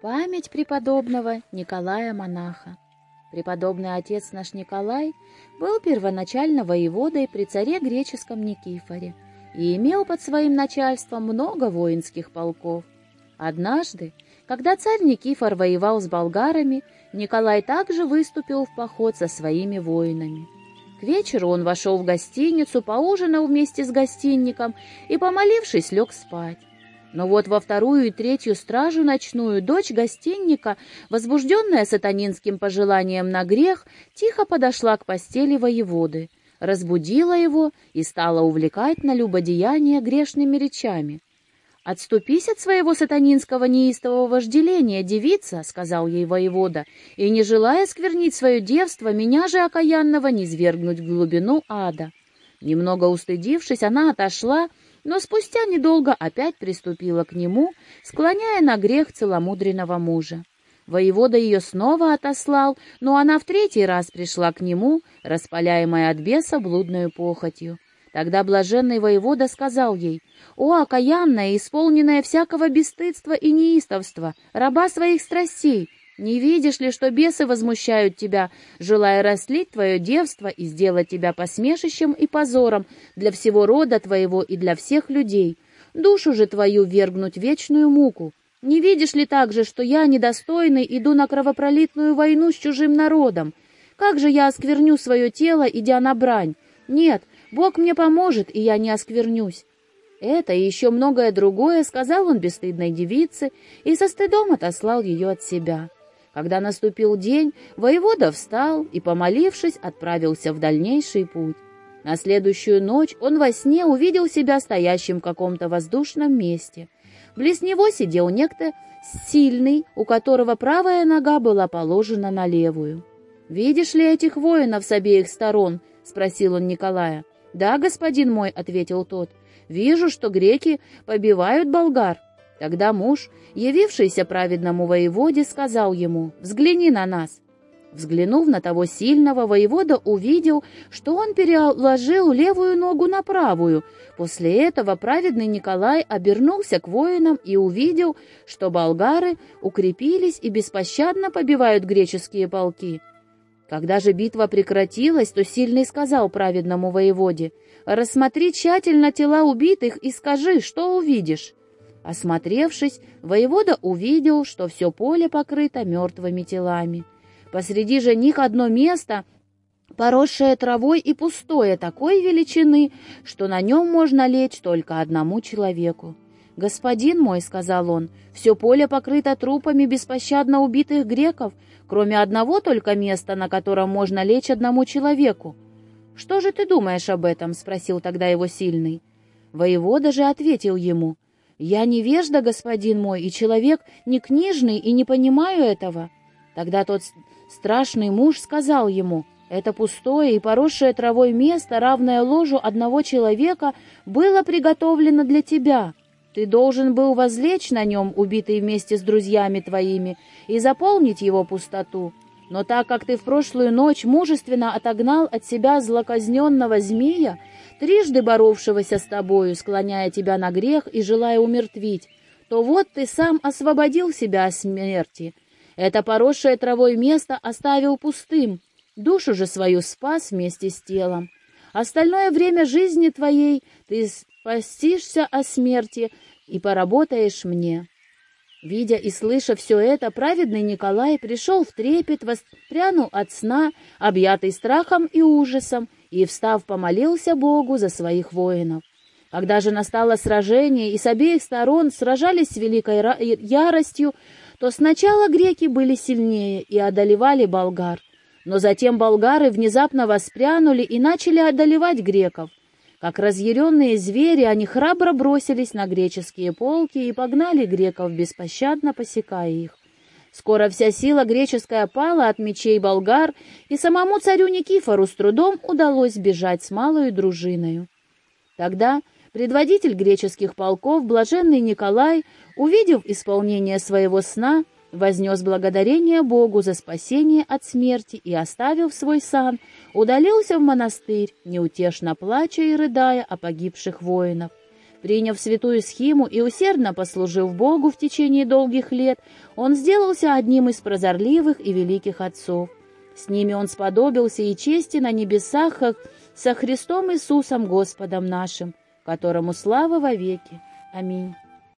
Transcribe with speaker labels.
Speaker 1: Память преподобного Николая Монаха. Преподобный отец наш Николай был первоначально воеводой при царе греческом Никифоре и имел под своим начальством много воинских полков. Однажды, когда царь Никифор воевал с болгарами, Николай также выступил в поход со своими воинами. К вечеру он вошел в гостиницу, поужинал вместе с гостинником и, помолившись, лег спать. Но вот во вторую и третью стражу ночную дочь гостинника, возбужденная сатанинским пожеланием на грех, тихо подошла к постели воеводы, разбудила его и стала увлекать на любодеяние грешными речами. «Отступись от своего сатанинского неистового вожделения, девица», — сказал ей воевода, «и, не желая сквернить свое девство, меня же, окаянного, не свергнуть в глубину ада». Немного устыдившись, она отошла, — но спустя недолго опять приступила к нему, склоняя на грех целомудренного мужа. Воевода ее снова отослал, но она в третий раз пришла к нему, распаляемая от беса блудную похотью. Тогда блаженный воевода сказал ей, «О, окаянная, исполненная всякого бесстыдства и неистовства, раба своих страстей, не видишь ли, что бесы возмущают тебя, желая растлить твое девство и сделать тебя посмешищем и позором для всего рода твоего и для всех людей? Душу же твою вергнуть вечную муку. Не видишь ли также, что я, недостойный, иду на кровопролитную войну с чужим народом? Как же я оскверню свое тело, идя на брань? Нет, Бог мне поможет, и я не осквернюсь. Это и еще многое другое сказал он бесстыдной девице и со стыдом отослал ее от себя. Когда наступил день, воевода встал и, помолившись, отправился в дальнейший путь. На следующую ночь он во сне увидел себя стоящим в каком-то воздушном месте. Близ него сидел некто сильный, у которого правая нога была положена на левую. «Видишь ли этих воинов с обеих сторон?» — спросил он Николая. «Да, господин мой», — ответил тот. «Вижу, что греки побивают болгар». Тогда муж, явившийся праведному воеводе, сказал ему, «Взгляни на нас». Взглянув на того сильного, воевода увидел, что он переложил левую ногу на правую. После этого праведный Николай обернулся к воинам и увидел, что болгары укрепились и беспощадно побивают греческие полки. Когда же битва прекратилась, то сильный сказал праведному воеводе, «Рассмотри тщательно тела убитых и скажи, что увидишь». Осмотревшись, воевода увидел, что все поле покрыто мертвыми телами. Посреди же них одно место, поросшее травой и пустое такой величины, что на нем можно лечь только одному человеку. «Господин мой», — сказал он, — «все поле покрыто трупами беспощадно убитых греков, кроме одного только места, на котором можно лечь одному человеку». «Что же ты думаешь об этом?» — спросил тогда его сильный. Воевода же ответил ему — «Я невежда, господин мой, и человек не книжный, и не понимаю этого». Тогда тот страшный муж сказал ему, «Это пустое и поросшее травой место, равное ложу одного человека, было приготовлено для тебя. Ты должен был возлечь на нем, убитый вместе с друзьями твоими, и заполнить его пустоту. Но так как ты в прошлую ночь мужественно отогнал от себя злоказненного змея, трижды боровшегося с тобою, склоняя тебя на грех и желая умертвить, то вот ты сам освободил себя от смерти. Это поросшее травой место оставил пустым, душу же свою спас вместе с телом. Остальное время жизни твоей ты спастишься о смерти и поработаешь мне». Видя и слыша все это, праведный Николай пришел в трепет, воспрянул от сна, объятый страхом и ужасом, и, встав, помолился Богу за своих воинов. Когда же настало сражение, и с обеих сторон сражались с великой яростью, то сначала греки были сильнее и одолевали болгар, но затем болгары внезапно воспрянули и начали одолевать греков. Как разъяренные звери, они храбро бросились на греческие полки и погнали греков, беспощадно посекая их. Скоро вся сила греческая пала от мечей болгар, и самому царю Никифору с трудом удалось бежать с малою дружиною. Тогда предводитель греческих полков, блаженный Николай, увидев исполнение своего сна, вознес благодарение Богу за спасение от смерти и, оставив свой сан, удалился в монастырь, неутешно плача и рыдая о погибших воинов. Приняв святую схиму и усердно послужив Богу в течение долгих лет, он сделался одним из прозорливых и великих отцов. С ними он сподобился и чести на небесах со Христом Иисусом Господом нашим, которому слава вовеки. Аминь.